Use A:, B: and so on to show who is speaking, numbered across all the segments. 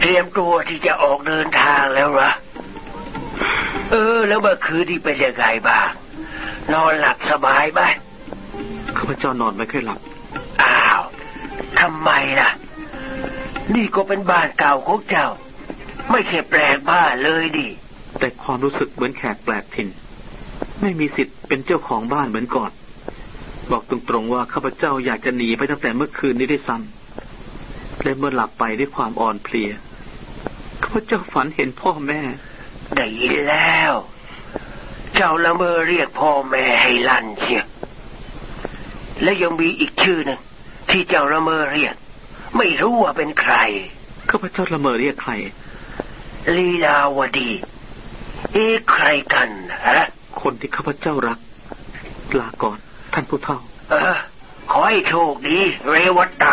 A: เตรียมตัวที่จะออกเดินทางแล้ววะเออ แล้วเมื่อคืนที่เป็นยังไงบ้างนอนหลับสบายไหม
B: ข้าพเจ้านอนไม่ค่อยหลับ
A: อ้าวทำไมล่ะ นี่ก็เป็นบ้านเก่าของเจ้า ไม่เคยแปลกบ้านเลยดิ
B: แต่ความรู้สึกเหมือนแขกแปลกถิ่น ไม่มีสิทธิ์เป็นเจ้าของบ้านเหมือนก่อน บอกตรงๆว่าข้าพเจ้าอยากจะหนีไปตั้งแต่เมื่อคืนนี้ได้ซ้ำและเมื่อหลับไปด้วยความอ่อนเพลียข้าพเจ้าฝันเห็นพ่อแม่
A: ได้ยินแล้ว เจ้าละเมอเรียกพ่อแม่ให้ลั่นเชียและยังมีอีกชื่อหนึ่งที่เจ้าละเมอเรียก ไม่รู้ว่าเป็นใคร
B: ข้าพเจ้าละเมอเรียกใคร
A: ลีลาวดีเอ๊ใครกันฮะ
B: คนที่ข้าพเจ้ารักลาก่อน ท่านผู้เฒ่า
A: เออ ขอให้โชคดี เรวัตตะ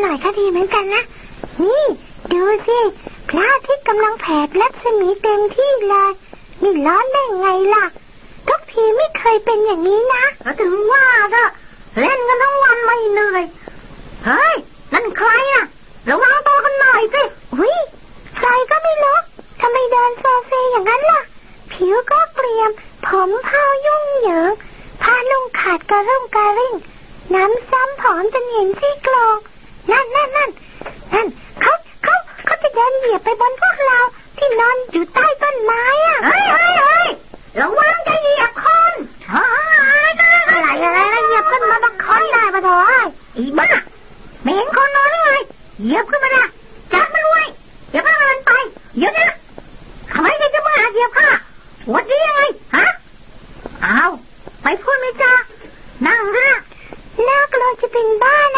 C: หน่อยก็ดีเหมือนกันนะ นี่ ดูสิพระอาทิตย์กำลังแผดรัศมีเต็มที่เลยนี่ร้อนได้ไงล่ะ ทุกทีไม่เคยเป็นอย่างนี้นะ
D: ถึงว่าก็เล่นกันทั้งวันไม่เหนื่อย เฮ้ย นั่นใครอะระวังตัวกันหน่อยสิ
C: วิใครก็ไม่รู้ทำไมเดินโซเซอย่างนั้นล่ะ ผิวก็เปลี่ยม ผมเผายุ่งเหยิงผ้าลุงขาดกระรุ่งกระริ่ง น้ำซ้ำผอมจนเห็นซี่โครง นั่นนั่นนั่นนั่นเขาเขาเขาจะเดินเหยียบไปบนพวกเราที่นอนอยู่ใต้ต้นไม้อะเฮ้
D: ยเฮ้ยเฮ้ยระวังจะเหยียบคนอะไรอะไรอะไรเหยียบขึ้นมาบังคอนได้ปะเถ
C: อะ
D: อีบ้าไม่เห็นคนนอนเลยเหยียบขึ้นมาละจับมันไว้อย่ามันเดินไปเดี๋ยวนะทำไมจะมาเหยียบข้าวัดดียังไงฮะเอาไปพูดไม่จ้านั่งฮะ
C: น่ากลัวจะเป็นบ้านะ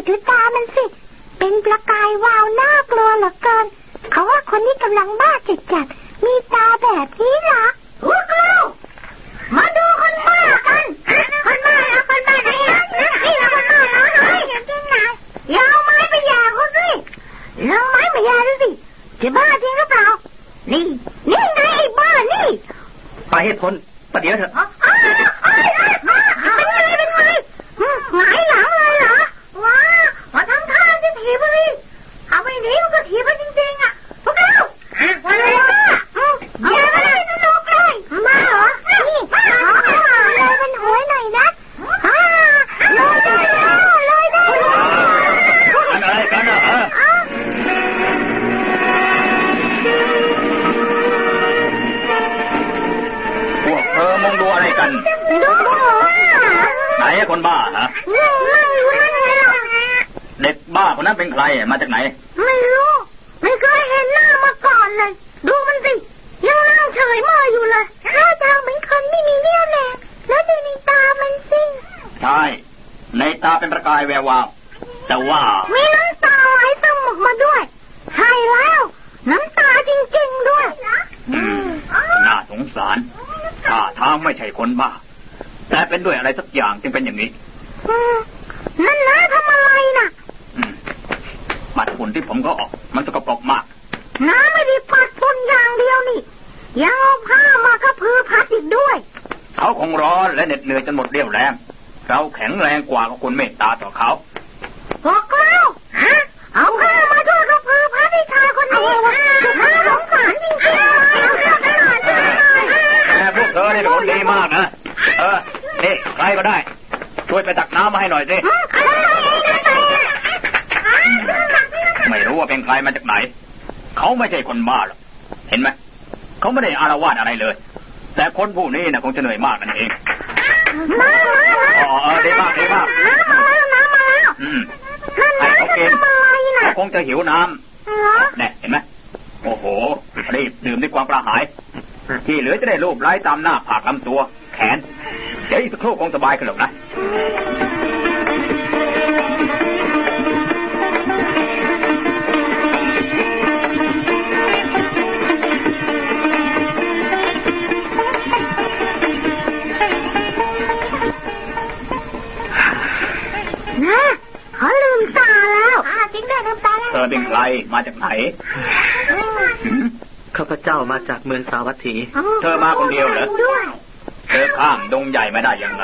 C: ษหรือตามันสิ เป็นประกายวาวน่ากลัวเหลือเกิน เขาว่าคนนี้กำลังบ้าจิตจัด มีตาแบบนี้หรอ
D: ฮู้กูมาดูคนบ้ากัน คนบ้าคนบ้าไหนนะนี่เราคนบ้าเราไหนอย่าจริงนะอย่าเอาไม้ไปยาเขาสิลองไม้ไปยาดูสิ จะบ้าจริงหรือเปล่า นี่ นี่ไงไอ้บ้านี่
E: ไปให้พ้นประเดี๋ยวเถอะ
F: คนบ้าฮะ
D: ไม่รู้ไม่รู้
F: เด็กบ้าคนนั้นเป็นใครมาจากไหน
D: ไม่รู้ไม่เคยเห็นหน้ามาก่อนเลย ดูมันสิยังนั่งเฉยเมออยู่เลย
C: หน้าทางเหมือนคนไม่มีเรี่ยวแรงแ
D: ล้วดูในตา
C: มันสิ
F: ใช่ในตาเป็นประกายแวววาวแต่ว่า
D: มีน้ำตาไหลสมุกมาด้วยให้แล้ว น้ำตาจริงๆด้วย
F: น่าสงสารถ้าทางไม่ใช่คนบ้า แต่เป็นด้วยอะไรสักึงเป็นอย่างนี้
D: นั่นน้ะทำอะไรนะ่ะ
F: ปัดฝุ่นที่ผมก็ออก มันสกปรกมาก
D: น้าไม่ได้ปัดฝุ่นอย่างเดียวนี่ยังเอาผ้ามากระพือพัดอีกด้วย
F: เขาคงร้อนและเหน็ดเหนื่อยจนหมดเรี่ยวแรงเราแข็งแรงกว่าคนเมตตาต่อเขา
D: บอกแล้วฮะเอาผ้ามาช่วยกระพือพัดให้ชายคนนี้น่าสงสารจริงๆ
F: แม่พวกเธอเนี่ยเป็คนดีมากนะเออนี่ใครก็ได้ ไปตักน้ำมาให้หน่อยสิไม่รู้ว่าเป็นใครมาจากไหน เขาไม่ใช่คนบ้าหรอกเห็นไหมเขาไม่ได้อารวาสอะไรเลย แต่คนผู้นี้นะคงจะเหนื่อยมากนั่นเอง
D: อ๋
F: อได้มากได้มากอืม
D: ไอ้เขาเกณฑ์เขา
F: คงจะหิวน้
D: ำ
F: เนี่ยเห็นไหมโอ้โหรีบดื่มด้วยความกระหาย ที่เหลือจะได้รูปไร้ตามหน้าผากลำตัว แขน เดี๋ยวอีกสักครู่คงสบายขึ้นหรอกนะ
D: นะเขาลืมตาแล้ว
C: อ่าจาแล้วเธอเป็น
F: ใครมาจากไหน
E: ข้าพเจ้ามาจากเมืองสาวัตถี
C: เธอมาคนเดียวเหรอ
F: เธอข้ามดงใหญ่ไมาได้ยังไง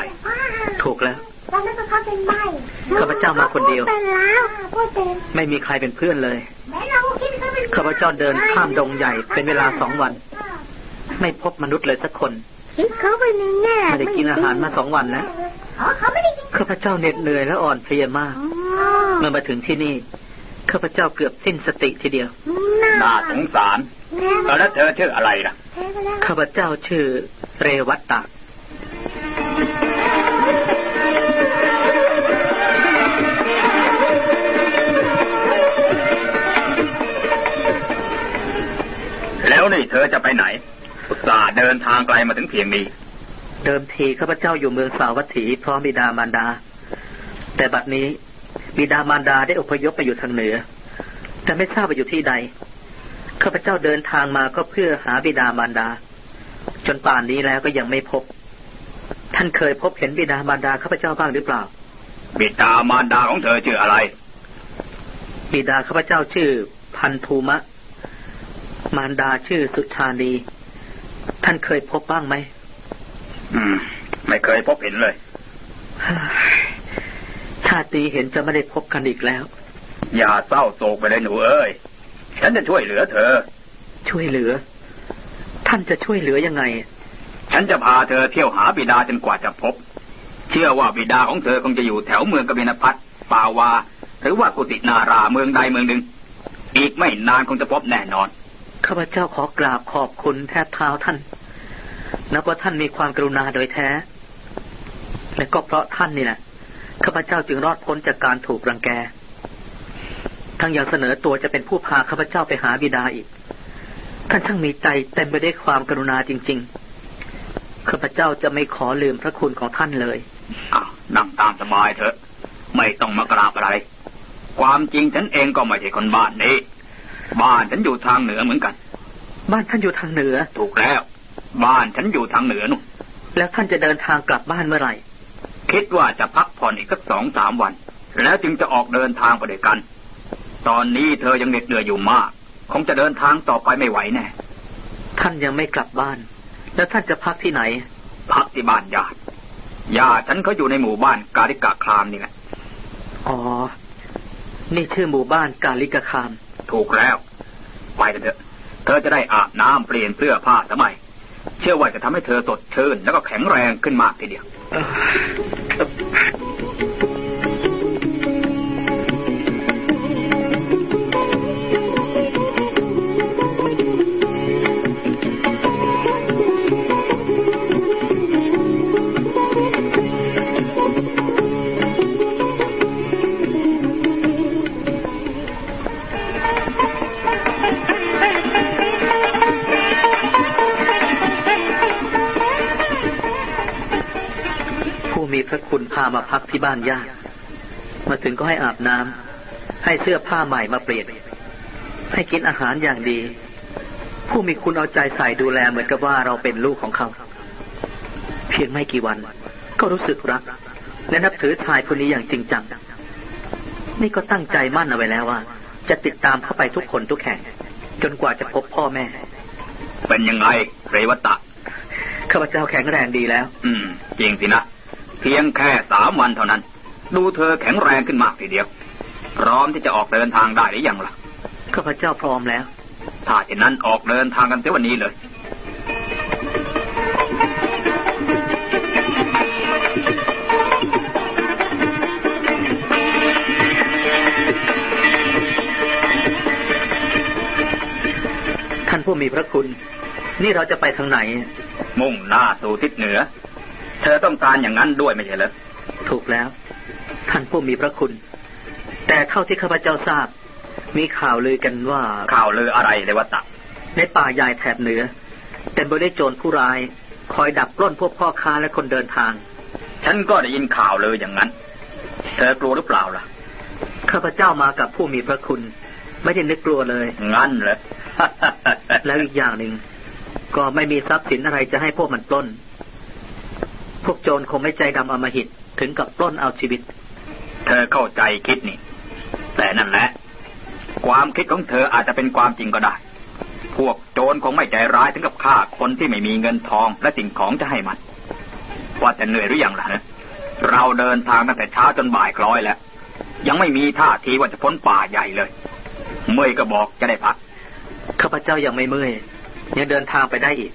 E: ถูกแล้ว
C: ตอนนั้นก็เขาเป็นใบข้าพเจ้ามาคนเดียวเป็นแล้วพูดเป็น
E: ไม่มีใครเป็นเพื่อนเลย
D: แม่เราคิดเขาเป็น
E: ข้าพเจ้าเดินข้ามดงใหญ่เป็นเวลาสองวัน ไม่พบมนุษย์เลยสักคน
C: คิดเขาเป็นแน่ไม่ได้กินอาหา
E: รมาสองวันแล้ว
D: อ๋อเขาไม่ได้กิน
E: ข้าพเจ้าเหน็ดเหนื่อยและอ่อนเพลียมากอ
C: ๋อ
E: เมื่อมาถึงที่นี่ข้าพเจ้าเกือบสิ้นสติทีเดียว
F: น่าสงสารเออแล้วเธอชื่ออะไรล่ะแพ้ไปแล้ว
E: ข้าพเจ้าชื่อเรวัตตะ
F: นี่เธอจะไปไหนอุตส่าห์เดินทางไกลมาถึงเพียงนี้
E: เดิมทีข้าพเจ้าอยู่เมืองสาวัตถีพร้อมบิดามารดา แต่บัดนี้บิดามารดาได้อพยพไปอยู่ทางเหนือ แต่ไม่ทราบว่าอยู่ที่ใดข้าพเจ้าเดินทางมาก็เพื่อหาบิดามารดา จนป่านนี้แล้วก็ยังไม่พบ ท่านเคยพบเห็นบิดามารดาข้าพเจ้าบ้างหรือเปล่า
F: บิดามารดาของเธอชื่ออะไร
E: บิดาข้าพเจ้าชื่อ พันธุมะ มารดาชื่อสุชานีท่านเคยพบบ้างไหม
F: อืม ไม่เคยพบเห็นเลย
E: ชาตินี้เห็นจะไม่ได้พบกันอีกแล้ว
F: อย่าเศร้าโศกไปเลยหนูเอ้ย ฉันจะช่วยเหลือเธอ
E: ช่วยเหลือ ท่านจะช่วยเหลือยังไง
F: ฉันจะพาเธอเที่ยวหาบิดาจนกว่าจะพบ เชื่อว่าบิดาของเธอคงจะอยู่แถวเมืองกบินพัทปาวา หรือว่ากุตินาราเมืองใดเมืองหนึ่ง อีกไม่นานคงจะพบแน่นอน
E: ข้าพเจ้าขอกราบขอบคุณแทบเท้าท่านนับว่าท่านมีความกรุณาโดยแท้ และก็เพราะท่านนี่แหละข้าพเจ้าจึงรอดพ้นจากการถูกรังแก ทั้งยังเสนอตัวจะเป็นผู้พาข้าพเจ้าไปหาบิดาอีก ท่านช่างมีใจเต็มไปด้วยความกรุณาจริง ๆ ข้าพเจ้าจะไม่ขอลืมพระคุณของท่านเลย
F: อ้าวนั่งตามสบายเถอะ ไม่ต้องมากราบอะไร ความจริงฉันเองก็ไม่ใช่คนบ้านนี้ บ้านฉันอยู่ทางเหนือเหมือนกัน
E: บ้านท่านอยู่ทางเหนือ
F: ถูกแล้ว บ้านฉันอยู่ทางเหนือนู่น
E: แล้วท่านจะเดินทางกลับบ้านเมื่อไหร่
F: คิดว่าจะพักผ่อนอีกสักสองสามวัน แล้วจึงจะออกเดินทางไปด้วยกัน ตอนนี้เธอยังเหน็ดเหนื่อยอยู่มาก คงจะเดินทางต่อไปไม่ไหวแน่
E: ท่านยังไม่กลับบ้าน แล้วท่านจะพักที่ไหน
F: พักที่บ้านญาติญาติฉันเขาอยู่ในหมู่บ้านกาลิกะครามนี่แหละ
E: อ๋อ นี่ชื่อหมู่บ้านกาลิกคาม
F: ถูกแล้ว ไปเถอะ เธอจะได้อาบน้ำเปลี่ยนเสื้อผ้าสมัยเชื่อว่าจะทำให้เธอสดชื่นแล้วก็แข็งแรงขึ้นมากทีเดียว
E: มาพักที่บ้านญาติมาถึงก็ให้อาบน้ำให้เสื้อผ้าใหม่มาเปลี่ยน ให้กินอาหารอย่างดี ผู้มีคุณเอาใจใส่ดูแลเหมือนกับว่าเราเป็นลูกของเขา เพียงไม่กี่วัน ก็รู้สึกรัก และนับถือชายคนนี้อย่างจริงจัง นี่ก็ตั้งใจมั่นเอาไว้แล้วว่า จะติดตามเข้าไปทุกคนทุกแห่ง จนกว่าจะพบพ่อแม่
F: เป็นยังไงเรวัตตะ
E: ข้าพเจ้าแข็งแรงดีแล้ว
F: อืม จริงสินะเพียงแค่สามวันเท่านั้น ดูเธอแข็งแรงขึ้นมากทีเดียว พร้อมที่จะออกเดินทางได้หรือยังล่ะ
E: ข้าพเจ้าพร้อมแล้ว
F: ถ้าเช่นนั้นออกเดินทางกันเสียวันนี้เลย
E: ท่านผู้มีพระคุณ นี่เราจะไปทางไหน
F: มุ่งหน้าสู่ทิศเหนือ เธอต้องการอย่างนั้นด้วยไม่ใช่เหรอ
E: ถูกแล้ว ท่านผู้มีพระคุณ แต่เท่าที่ข้าพเจ้าทราบ มีข่าวลือกันว่า
F: ข่าวลืออะไรเลยวะตะ
E: ในป่าใหญ่แถบเหนือเต็มไปด้วยโจรผู้ร้าย คอยดับปล้นพวกพ่อค้าและคนเดินทาง
F: ฉันก็ได้ยินข่าวลืออย่างนั้น เธอกลัวหรือเปล่าล่ะ
E: ข้าพเจ้ามากับผู้มีพระคุณ ไม่ได้นึกกลัวเลย
F: งั้นเหรอ
E: แล้วอีกอย่างหนึ่งก็ไม่มีทรัพย์สินอะไรจะให้พวกมันปล้น พวกโจรคงไม่ใจดำอำมหิตถึงกับปล้นเอาชีวิต
F: เธอเข้าใจคิดนี่ แต่นั่นแหละ ความคิดของเธออาจจะเป็นความจริงก็ได้ พวกโจรคงไม่ใจร้ายถึงกับฆ่าคนที่ไม่มีเงินทองและสิ่งของจะให้มันว่าแต่เหนื่อยหรือยังล่ะนะเราเดินทางตั้งแต่เช้าจนบ่ายคล้อยแล้ว ยังไม่มีท่าทีว่าจะพ้นป่าใหญ่เลย เมื่อยก็บอกจะได้พัก
E: ข้าพเจ้ายังไม่เมื่อยยังเดินทางไปได้อีก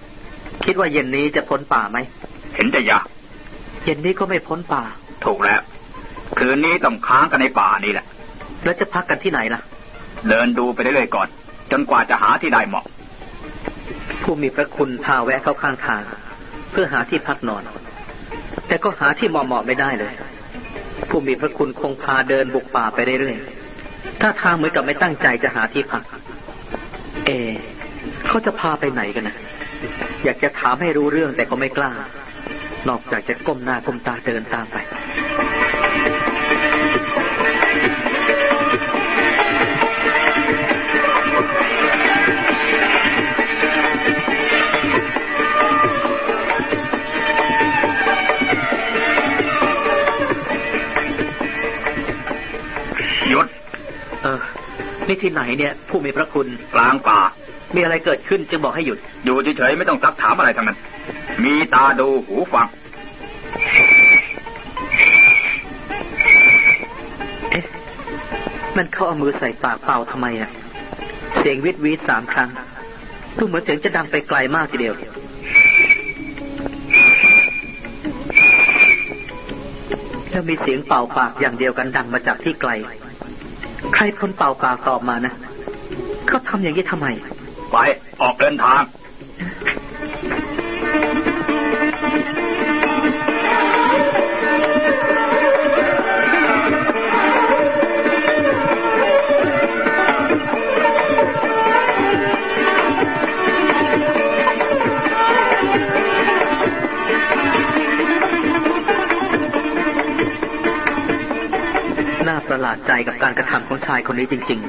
E: คิดว่าเย็นนี้จะพ้นป่าไหม
F: เห็นจะยาก
E: เย็นนี้ก็ไม่พ้นป่า
F: ถูกแล้ว คืนนี้ต้องค้างกันในป่านี่แหละ
E: แล้วจะพักกันที่ไหนล่ะ
F: เดินดูไปเรื่อยๆก่อน จนกว่าจะหาที่ได้เหมาะ
E: ผู้มีพระคุณพาแวะเข้าข้างทาง เพื่อหาที่พักนอน แต่ก็หาที่เหมาะๆไม่ได้เลย ผู้มีพระคุณคงพาเดินบุกป่าไปเรื่อยๆถ้าทางเหมือนกับไม่ตั้งใจจะหาที่พัก เอ เขาจะพาไปไหนกันนะอยากจะถามให้รู้เรื่องแต่ก็ไม่กล้า นอกจากจะก้มหน้าก้มตาเดินตามไป
F: หยุด
E: เออ นี่ที่ไหนเนี่ย ผู้มีพระคุณ
F: กลางป่า
E: มีอะไรเกิดขึ้นจึงบอกให้หยุด
F: อยู่เฉยๆไม่ต้องซักถามอะไรทั้งนั้น มีตาดูหูฟัง
E: เอ๊ะ มันเข้าเอามือใส่ปากเป่าทำไมอะ เสียงวิดวีดสามครั้ง ดูเหมือนเสียงจะดังไปไกลมากทีเดียว แล้วมีเสียงเป่าปากอย่างเดียวกันดังมาจากที่ไกล ใครคนเป่าปากตอบมานะ เขาทำอย่างนี้ทำไม
F: ไป ออกเดินทาง
E: ลาดใจกับการกระทำของชายคนนี้จริง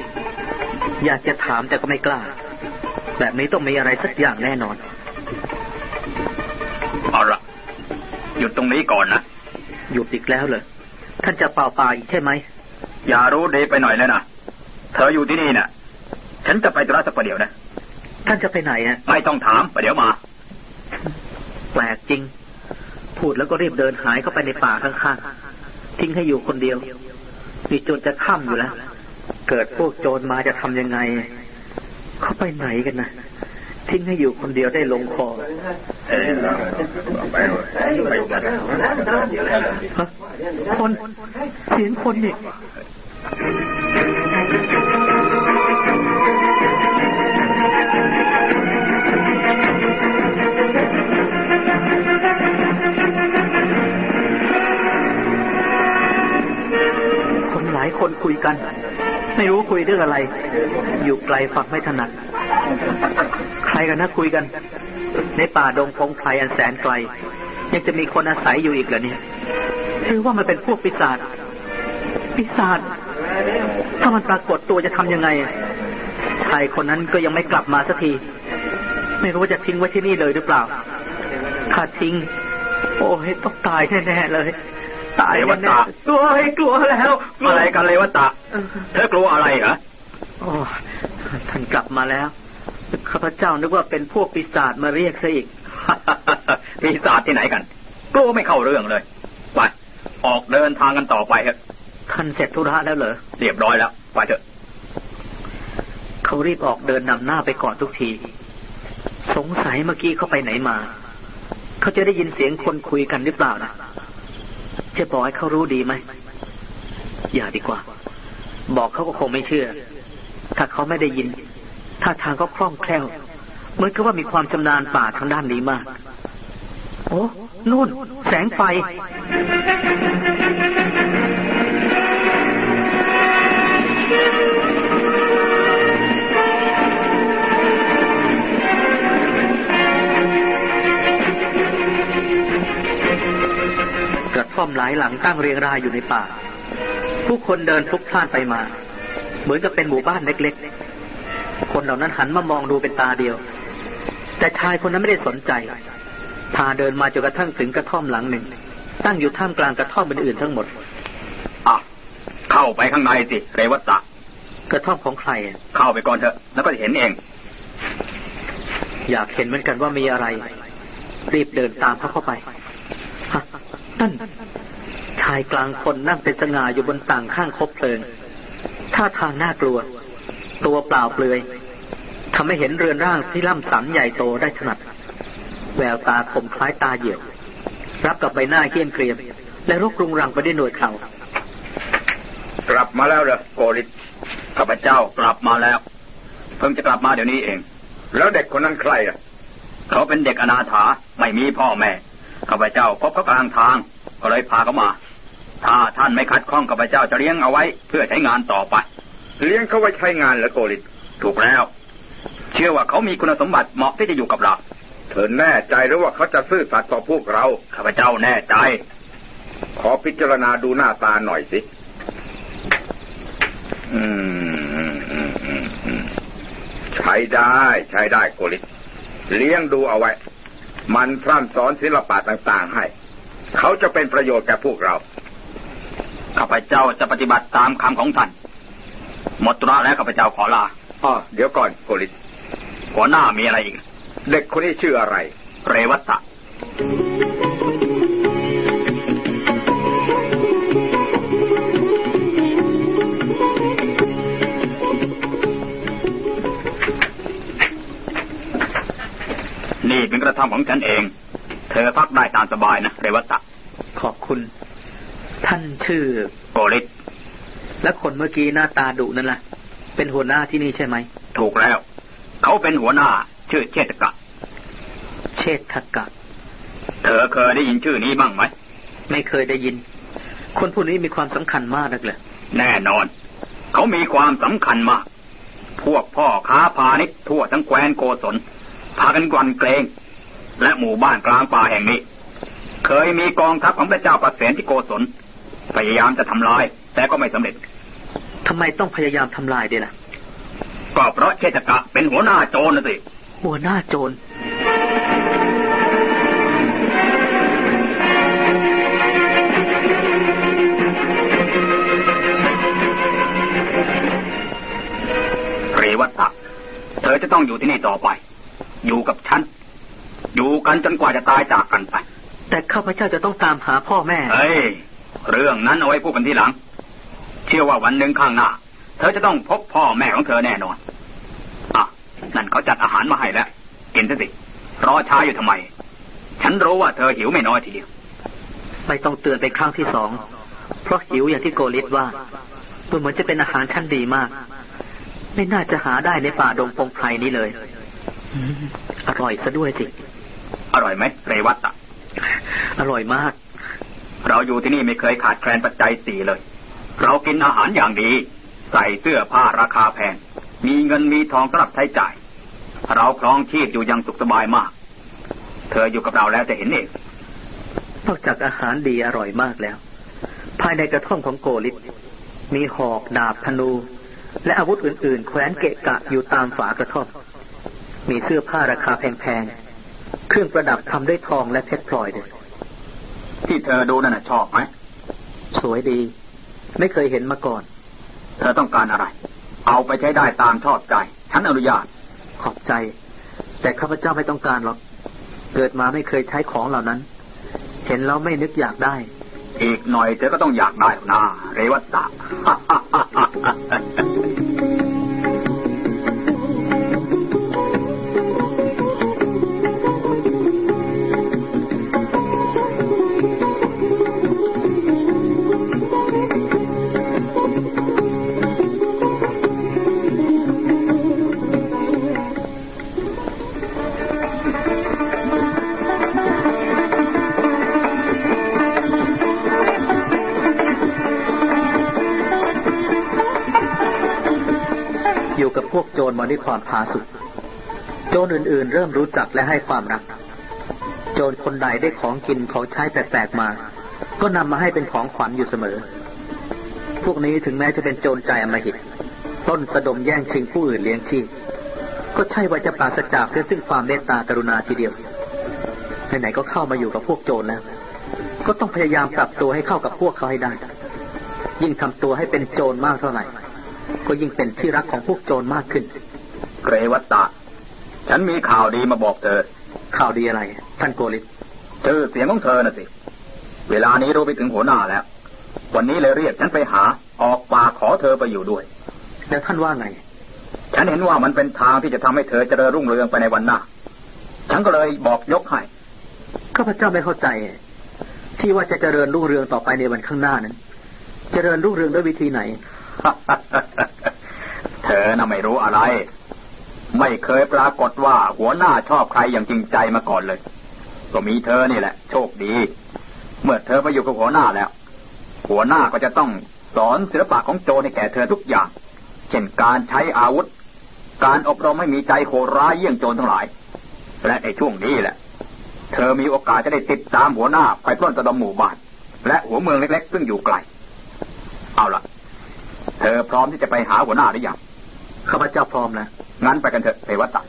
E: ๆ อยากจะถามแต่ก็ไม่กล้า แบบนี้ต้องมีอะไรสักอย่างแน่นอน
F: เอาละหยุดตรงนี้ก่อนนะ
E: หยุดอีกแล้วเหรอท่านจะเป่าปากอีกใช่ไหม
F: อย่ารู้เดไปหน่อยเลยนะเธออยู่ที่นี่น่ะ ฉันจะไปธุระสักประเดี๋ยวนะ
E: ท่านจะไปไหนอะ
F: ไม่ต้องถามประเดี๋ยวมา
E: แปลกจริง พูดแล้วก็รีบเดินหายเข้าไปในป่าข้างๆ ทิ้งให้อยู่คนเดียว นี่จนจะค่ำอยู่แล้ว เกิดพวกโจรมาจะทำยังไง เขาไปไหนกันนะทิ้งให้อยู่คนเดียวได้ลงคอ
F: เออไปไป
E: ฮะคนเสียงคนนี่ ลายคนคุยกัน ไม่รู้คุยเรื่องอะไร อยู่ไกลฟังไม่ถนัด ใครกันนะคุยกัน ในป่าดงพงไพรอันแสนไกล ยังจะมีคนอาศัยอยู่อีกเหรอเนี่ยหรือว่ามันเป็นพวกปีศาจปีศาจถ้ามันปรากฏตัวจะทำยังไงชายคนนั้นก็ยังไม่กลับมาสักที ไม่รู้ว่าจะทิ้งไว้ที่นี่เลยหรือเปล่า ถ้าทิ้ง โอ้ยต้องตายแน่ๆเลย ตายเลวแน่ตาๆกลัวให้กลัวแล้วกลัวอะไร
F: กันเลยวะตะเธอกลัวอะไรเหรอ
E: โอ้ท่านกลับมาแล้วข้าพเจ้านึกว่าเป็นพวกปีศาจมาเรียกซะอีก
F: ปีศาจที่ไหนกันกลัวไม่เข้าเรื่องเลยไปออกเดินทางกันต่อไปเถอะ
E: ท่านเสร็จธุระแล้วเหรอ
F: เรียบร้อยแล้วไปเถอะ
E: เขารีบออกเดินนำหน้าไปก่อนทุกที สงสัยเมื่อกี้เขาไปไหนมา เขาจะได้ยินเสียงคนคุยกันหรือเปล่านะ จะบอกให้เขารู้ดีไหมอย่าดีกว่า บอกเขาก็คงไม่เชื่อ ถ้าเขาไม่ได้ยินถ้าทางก็คล่องแคล่วเหมือนกับว่ามีความชำนาญป่าทางด้านนี้มาก โอ้นู่น แสงไฟ หลายหลังตั้งเรียงรายอยู่ในป่า ผู้คนเดินพลุกพล่านไปมา เหมือนกับเป็นหมู่บ้านเล็กๆ คนเหล่านั้นหันมามองดูเป็นตาเดียว แต่ชายคนนั้นไม่ได้สนใจพาเดินมาจนกระทั่งถึงกระท่อมหลังหนึ่ง ตั้งอยู่ท่ามกลางกระท่อมอื่นๆทั้งหมด
F: อะเข้าไปข้างในสิเรวัตตะ
E: กระท่อมของใครอะ
F: เข้าไปก่อนเถอะ แล้วก็จะเห็นเอง
E: อยากเห็นเหมือนกันว่ามีอะไร รีบเดินตามเขาเข้าไปฮะนั่นชายกลางคนนั่งเป็นสง่าอยู่บนต่างข้างคบเพลิงท่าทางน่ากลัว ตัวเปล่าเปลือยทำให้เห็นเรือนร่างที่ล่ำสันใหญ่โตได้ถนัด แววตาคมคล้ายตาเหยี่ยว รับกับใบหน้าเกี้ยนเกรียม และรกรุงรังไปด้วยหนวดเขา
G: กลับมาแล้วเหรอโกริต
F: ข้าพเจ้ากลับมาแล้ว เพิ่งจะกลับมาเดี๋ยวนี้เอง
G: แล้วเด็กคนนั้นใครอะ
F: เขาเป็นเด็กอนาถาไม่มีพ่อแม่ข้าพเจ้าพบเขากลางทาง ก็เลยพาเขามา ถ้าท่านไม่คัดข้องข้าพเจ้าจะเลี้ยงเอาไว้ เพื่อใช้งานต่อไป
G: เลี้ยงเขาไว้ใช้งานเหรอโกริต
F: ถูกแล้ว เชื่อว่าเขามีคุณสมบัติเหมาะที่จะอยู่กับเรา
G: เธอแน่ใจหรือว่าเขาจะซื่อสัตย์ต่อพวกเรา
F: ข้าพเจ้าแน่ใจ
G: ขอพิจารณาดูหน้าตาหน่อยสิ อืมอืมอืมอืมอืมใช้ได้ ใช้ได้โกริตเลี้ยงดูเอาไว้ มันพร่ำสอนศิลปะต่าง ๆ ให้ เขาจะเป็นประโยชน์แก่พวกเรา
F: ข้าพเจ้าจะปฏิบัติตามคำของท่านหมดธุระแล้วข้าพเจ้าขอลา
G: อ๋อเดี๋ยวก่อนโกริต
F: หัวหน้ามีอะไรอีก
G: เด็กคนนี้ชื่ออะไร
F: เรวัตตะนี่เป็นกระทำของฉันเอง เธอพักได้ตามสบายนะ เรวัตตะ
E: ขอบคุณท่าน ชื่อ
F: โกริต
E: และคนเมื่อกี้หน้าตาดุนั่นล่ะ เป็นหัวหน้าที่นี่ใช่ไหม
F: ถูกแล้ว เขาเป็นหัวหน้า ชื่อเชษฐกะ
E: เชษฐกะ
F: เธอเคยได้ยินชื่อนี้บ้างไหม
E: ไม่เคยได้ยิน คนผู้นี้มีความสำคัญมากนักเลย
F: แน่นอน เขามีความสำคัญมาก พวกพ่อค้าพาณิชย์ทั่วทั้งแคว้นโกศลพากันกวันเกรง และหมู่บ้านกลางป่าแห่งนี้ เคยมีกองทัพของพระเจ้าประเสนที่โกศล พยายามจะทำลาย แต่ก็ไม่สำเร็จ
E: ทำไมต้องพยายามทำลายด้วยล่ะ
F: ก็เพราะเชษฐกะเป็นหัวหน้าโจรนะสิ
E: หัวหน้าโจร
F: เรวัตตะเธอจะต้องอยู่ที่นี่ต่อไป อยู่กับฉัน อยู่กันจนกว่าจะตายจากกันไป
E: แต่ข้าพเจ้าจะต้องตามหาพ่อแม่ เ
F: ฮ้ย เรื่องนั้นเอาไว้พูดกันทีหลัง เชื่อว่าวันหนึ่งข้างหน้า เธอจะต้องพบพ่อแม่ของเธอแน่นอน อะ นั่นเขาจัดอาหารมาให้แล้ว กินซะสิ รอช้าอยู่ทำไม ฉันรู้ว่าเธอหิวไม่น้อยทีเดียว
E: ไม่ต้องเตือนเป็นครั้งที่สอง เพราะหิวอย่างที่โกลิสว่าดูเหมือนจะเป็นอาหารชั้นดีมาก ไม่น่าจะหาได้ในป่าดงพงไพรนี้เลยอืมอร่อยซะด้วยสิ
F: อร่อยไหมเรวัตตะ
E: อร่อยมาก
F: เราอยู่ที่นี่ไม่เคยขาดแคลนปัจจัยสี่เลย เรากินอาหารอย่างดี ใส่เสื้อผ้าราคาแพง มีเงินมีทองสำหรับใช้จ่าย เราครองชีพอยู่อยังสุขสบายมาก เธออยู่กับเราแล้วจะเห็นเอง
E: นอกจากอาหารดีอร่อยมากแล้ว ภายในกระท่อมของโกลิสมีหอกดาบธนู และอาวุธอื่น ๆ แขวนเกะกะอยู่ตามฝากระท่อม มีเสื้อผ้าราคาแพง ๆ เครื่องประดับทำด้วยทองและเพชรพลอยด้วย
F: ที่เธอดูนั่นนะชอบไหม
E: สวยดี ไม่เคยเห็นมาก่อน
F: เธอต้องการอะไร เอาไปใช้ได้ตามชอบใจ ฉันอนุญาต
E: ขอบใจ แต่ข้าพเจ้าไม่ต้องการหรอก เกิดมาไม่เคยใช้ของเหล่านั้น เห็นแล้วไม่นึกอยากได้
F: อีกหน่อยเธอก็ต้องอยากได้หรอกนะเรวัตตะ
E: พวกโจรมาด้วยความพาสุกโจรอื่นๆ เริ่มรู้จักและให้ความรัก โจรคนใดได้ของกินของใช้แปลกๆมา ก็นำมาให้เป็นของขวัญอยู่เสมอ พวกนี้ถึงแม้จะเป็นโจรใจอมหิต ต้นสะดมแย่งชิงผู้อื่นเลี้ยงชีพก็ใช่ว่าจะปราศจากเพื่อซึ่งความเมตตากรุณาทีเดียวไหนๆก็เข้ามาอยู่กับพวกโจรแล้วก็ต้องพยายามปรับตัวให้เข้ากับพวกเขาให้ได้ ยิ่งทำตัวให้เป็นโจรมากเท่าไหร่ ก็ยิ่งเป็นที่รักของพวกโจรมากขึ้น
F: เรวัตตะ ฉันมีข่าวดีมาบอกเธอ
E: ข่าวดีอะไร ท่านโกลิศ
F: ชื่อเสียงของเธอน่ะสิ เวลานี้รู้ไปถึงหัวหน้าแล้ว วันนี้เลยเรียกฉันไปหา ออกปากขอเธอไปอยู่ด้วย
E: แล้วท่านว่าไง
F: ฉันเห็นว่ามันเป็นทางที่จะทำให้เธอเจริญรุ่งเรืองไปในวันหน้า ฉันก็เลยบอกยกให้
E: ข้าพเจ้าไม่เข้าใจ ที่ว่าจะเจริญรุ่งเรืองต่อไปในวันข้างหน้านั้น เจริญรุ่งเรืองด้วยวิธีไหน
F: เธอน่ะไม่รู้อะไร ไม่เคยปรากฏว่าหัวหน้าชอบใครอย่างจริงใจมาก่อนเลย ก็มีเธอนี่แหละ โชคดี เมื่อเธอไปอยู่กับหัวหน้าแล้ว หัวหน้าก็จะต้องสอนศิลปะของโจให้แก่เธอทุกอย่าง เช่นการใช้อาวุธ การอบรมให้มีใจโหดร้ายเยี่ยงโจรทั้งหลาย และในช่วงนี้แหละ เธอมีโอกาสจะได้ติดตามหัวหน้าไปปล้นตะดมหมู่บ้านและหัวเมืองเล็กๆ ซึ่งอยู่ไกล เอาล่ะเธอพร้อมที่จะไปหาหัวหน้าหรือยัง
E: ข้าพเจ้าพร้อมแล้ว
F: งั้นไปกันเถอะเทวตะ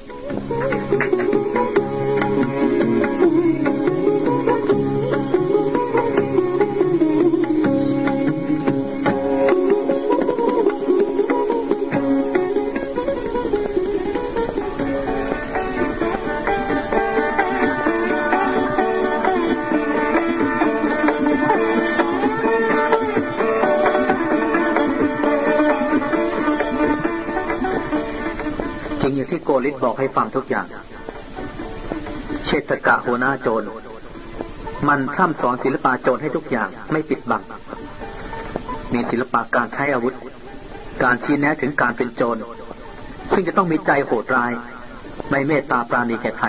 E: บอกให้ฟังทุกอย่าง เชษฐกะหัวหน้าโจร มันพร่ำสอนศิลปะโจรให้ทุกอย่างไม่ปิดบัง มีศิลปะการใช้อาวุธ การชี้แนะถึงการเป็นโจร ซึ่งจะต้องมีใจโหดร้าย ไม่เมตตาปราณีแก่ใคร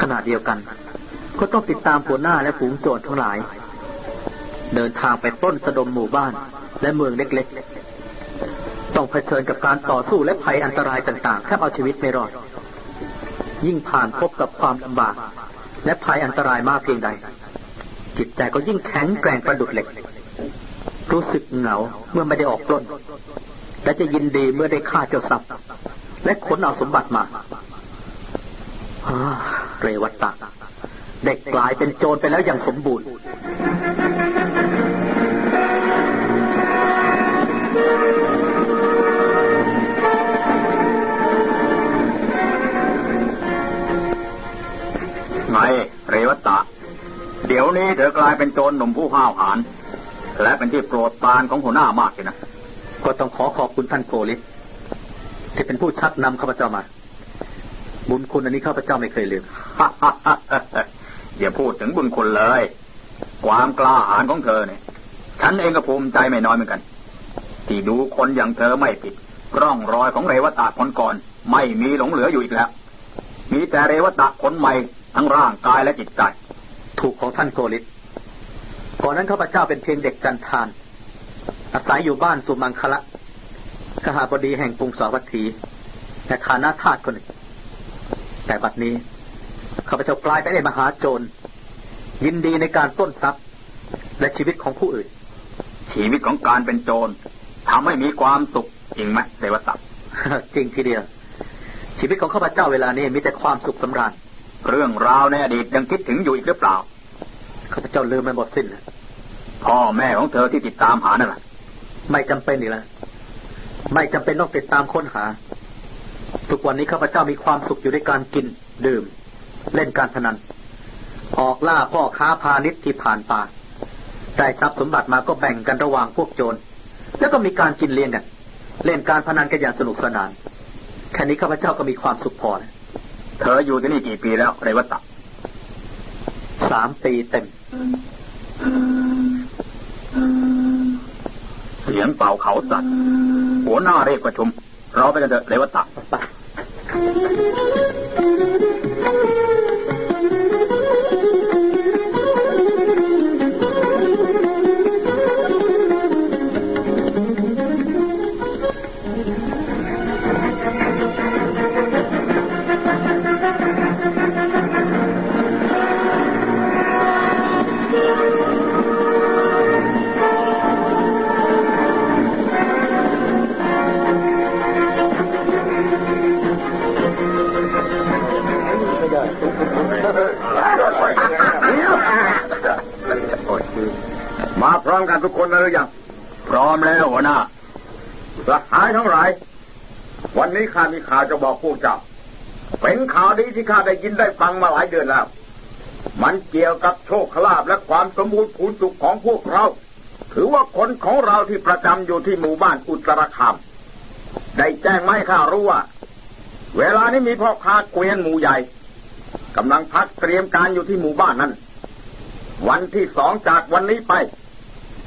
E: ขณะเดียวกัน ก็ต้องติดตามหัวหน้าและฝูงโจรทั้งหลาย เดินทางไปปล้นสะดมหมู่บ้านและเมืองเล็กๆ ต้องเผชิญกับการต่อสู้และภัยอันตรายต่างๆแทบเอาชีวิตไม่รอด ยิ่งผ่านพบกับความลำบาก และภัยอันตรายมากเพียงใด จิตใจก็ยิ่งแข็งแกร่งประดุดเหล็ก รู้สึกเหงาเมื่อไม่ได้ออกปล้น และจะยินดีเมื่อได้ฆ่าเจ้าทรัพย์ และขนเอาสมบัติมาเรวัตตะเด็กกลายเป็นโจรไปแล้วอย่างสมบูรณ์
F: ไงเรวัตตะ เดี๋ยวนี้เธอกลายเป็นโจรหนุ่มผู้ห้าวหาญและเป็นที่โปรดปรานของหัวหน้ามากเลยนะ
E: ก็ต้องขอขอบคุณท่านโกลิศที่เป็นผู้ชักนำข้าพเจ้ามา บุญคุณอันนี้ข้าพเจ้าไม่เคยลืม
F: อย่าพูดถึงบุญคุณเลย ความกล้าหาญของเธอเนี่ย ฉันเองก็ภูมิใจไม่น้อยเหมือนกัน ที่ดูคนอย่างเธอไม่ผิด ร่องรอยของเรวตะคนก่อน ไม่มีหลงเหลืออยู่อีกแล้ว มีแต่เรวตะคนใหม่ ทั้งร่างกายและจิตใจ
E: ถูกของท่านโกลิศก่อนนั้นข้าพเจ้าเป็นเพียงเด็กจันทาน อาศัยอยู่บ้านสุมังคละขหาบดีแห่งกรุงสาวัตถีและฐานะทาสคนหนึ่ง แต่บัดนี้ข้าพเจ้ากลายไปเป็นมหาโจร ยินดีในการปล้นทรัพย์และชีวิตของผู้อื่น
F: ชีวิตของการเป็นโจรทำให้มีความสุขจริงไหมเรวตะ
E: จริงทีเดียว ชีวิตของข้าพเจ้าเวลานี้มีแต่ความสุขสำราญ
F: เรื่องราวในอดีตยังคิดถึงอยู่อีกหรือเปล่า
E: ข้าพเจ้าลืมไม่หมดสิ้นแล้ว
F: พ่อแม่ของเธอที่ติดตามหานั่นแหละ
E: ไม่จำเป็นอีกแล้วไม่จำเป็นต้องติดตามค้นหา ทุกวันนี้ข้าพเจ้ามีความสุขอยู่ในการกิน ดื่ม เล่นการพนัน ออกล่าพ่อค้าพาณิชย์ที่ผ่านป่าได้ทรัพย์สมบัติมาก็แบ่งกันระหว่างพวกโจร แล้วก็มีการกินเลี้ยงกัน เล่นการพนันกันอย่างสนุกสนาน แค่นี้ข้าพเจ้าก็มีความสุขพอแล้ว
F: เธออยู่ที่นี่กี่ปีแล้วเรวตะ
E: สามปีเต็ม
F: เสียงเป่าเขาสัตว์หัวหน้าเรียกประชุม เราไปกันเถอะเรวตะ
G: มาพร้อมกันทุกคนแล้วหรือยัง
F: พร้อมแล้วหัวหน้า
G: สหายทั้งหลาย วันนี้ข้ามีข่าวจะบอกพวกเจ้าเป็นข่าวดีที่ข้าได้ยินได้ฟังมาหลายเดือนแล้ว มันเกี่ยวกับโชคลาภและความสมบูรณ์ผุนสุขของพวกเรา ถือว่าคนของเราที่ประจำอยู่ที่หมู่บ้านอุตรคามได้แจ้งไม่ข้ารู้ว่า เวลานี้มีพ่อค้าเกวียนหมู่ใหญ่กำลังพักเตรียมการอยู่ที่หมู่บ้านนั้น วันที่สองจากวันนี้ไป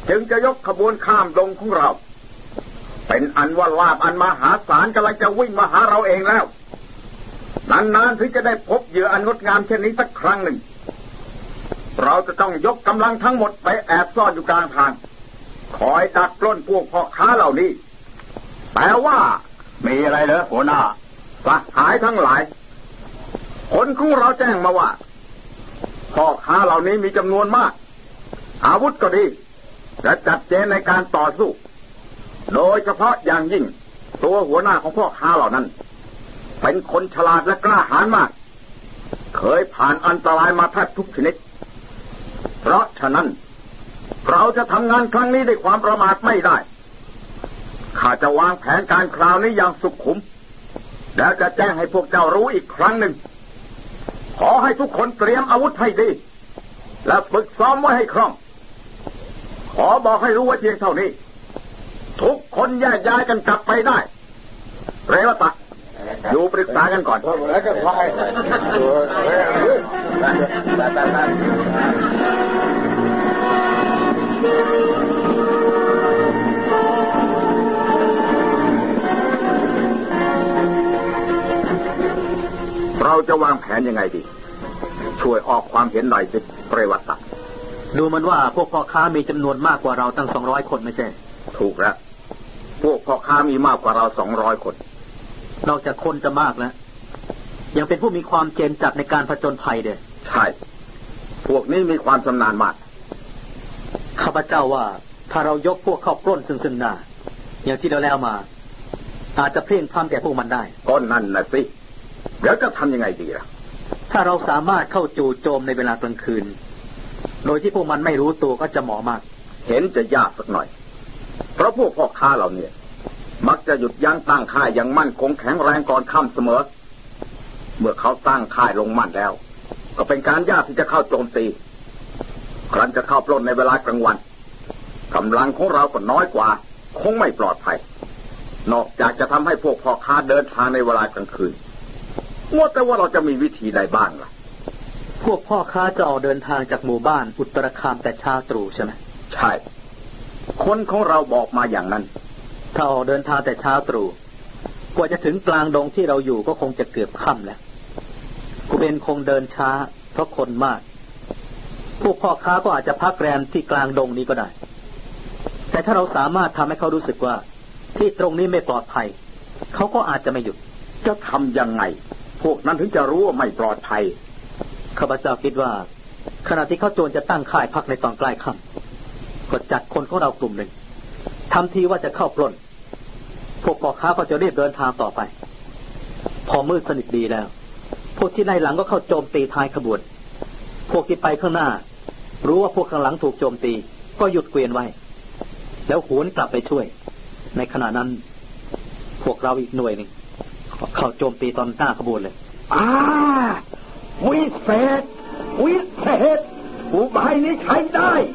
G: จึงจะยกขบวนข้ามดงของเรา เป็นอันว่าลาบอันมหาศาลกำลังจะวิ่งมาหาเราเองแล้วนานๆถึงจะได้พบเหยื่ออันงดงามเช่นนี้สักครั้งหนึ่ง เราจะต้องยกกำลังทั้งหมดไปแอบซ่อนอยู่กลางทาง คอยดักปล้นพวกพ่อค้าเหล่านี้แต่ว่า
F: มีอะไรเหรอหัวหน้า
G: สหายทั้งหลาย คนของเราแจ้งมาว่าพ่อค้าเหล่านี้มีจำนวนมาก อาวุธก็ดี และจัดเจนในการต่อสู้ โดยเฉพาะอย่างยิ่ง ตัวหัวหน้าของพ่อค้าเหล่านั้น เป็นคนฉลาดและกล้าหาญมาก เคยผ่านอันตรายมาแทบทุกชนิด เพราะฉะนั้น เราจะทำงานครั้งนี้ด้วยความประมาทไม่ได้ ข้าจะวางแผนการคราวนี้อย่างสุขุม แล้วจะแจ้งให้พวกเจ้ารู้อีกครั้งหนึ่ง ขอให้ทุกคนเตรียมอาวุธให้ดี และฝึกซ้อมไว้ให้คล่อง ขอบอกให้รู้ว่าเพียงเท่านี้ ทุกคนแยกย้ายกันกลับไปได้เรวตะอยู่ปรึกษากันก่อนแล้วก็ไปเราจะวางแผนยังไงดี ช่วยออกความเห็นหน่อยสิเรวตะ
E: ดูมันว่าพวกพ่อค้ามีจำนวนมากกว่าเราตั้งสองร้อยคนไม่ใช่
G: ถูกแล้วพวกพ่อค้ามีมากกว่าเราสองร้อยคน
E: นอกจากคนจะมากแล้ว ยังเป็นผู้มีความเจนจัดในการผจญภัยเด้
G: ใช่ พวกนี้มีความชำนาญมาก
E: ข้าพเจ้าว่า ถ้าเรายกพวกเข้าปล้นซึ่งซึ่งหน้าอย่างที่เราแล้วมา อาจจะเพลียงพล้ำแก่พวกมันได้
G: ก็นั่นนะสิเดี๋ยวจะทำยังไงดีล่ะ
E: ถ้าเราสามารถเข้าจู่โจมในเวลากลางคืน โดยที่พวกมันไม่รู้ตัวก็จะเหมาะมาก
G: เห็นจะยากสักหน่อย เพราะพวกพ่อค้าเราเนี่ยมักจะหยุดยั้งตั้งค่ายอย่างมั่นคงแข็งแรงก่อนค่ำเสมอ เมื่อเขาตั้งค่ายลงมั่นแล้ว ก็เป็นการยากที่จะเข้าโจมตี ครั้นจะเข้าปล้นในเวลากลางวันกำลังของเราก็น้อยกว่า คงไม่ปลอดภัย นอกจากจะทำให้พวกพ่อค้าเดินทางในเวลากลางคืนว่าแต่ว่าเราจะมีวิธีใดบ้างล่ะ
E: พวกพ่อค้าจะออกเดินทางจากหมู่บ้านอุตรคามแต่เช้าตรู่ใช่ไหม
G: ใช่ คนของเราบอกมาอย่างนั้น
E: ถ้าออกเดินทางแต่เช้าตรู่กว่าจะถึงกลางดงที่เราอยู่ก็คงจะเกือบค่ำแล้วกูเบนคงเดินช้า เพราะคนมาก พวกพ่อค้าก็อาจจะพักแรมที่กลางดงนี้ก็ได้ แต่ถ้าเราสามารถทำให้เขารู้สึกว่า ที่ตรงนี้ไม่ปลอดภัย เขาก็อาจจะไม่หยุด
G: จะทำยังไง พวกนั้นถึงจะรู้ว่าไม่ปลอดภัย
E: ข้าพเจ้าคิดว่า ขณะที่เขาโจรจะตั้งค่ายพักในตอนใกล้ค่ำก็จัดคนของเรากลุ่มหนึ่งทำทีว่าจะเข้าปล้น พวกพ่อค้าก็จะรีบเดินทางต่อไป พอมืดสนิทดีแล้ว พวกที่ไล่หลังก็เข้าโจมตีท้ายขบวน พวกที่ไปข้างหน้า รู้ว่าพวกข้างหลังถูกโจมตี ก็หยุดเกวียนไว้ แล้วหวนกลับไปช่วย ในขณะนั้น พวกเราอีกหน่วยหนึ่งเข้าโจมตีตอนหน้าขบวนเลย
G: อ่า We fed, we fed, wo meine kein Nein.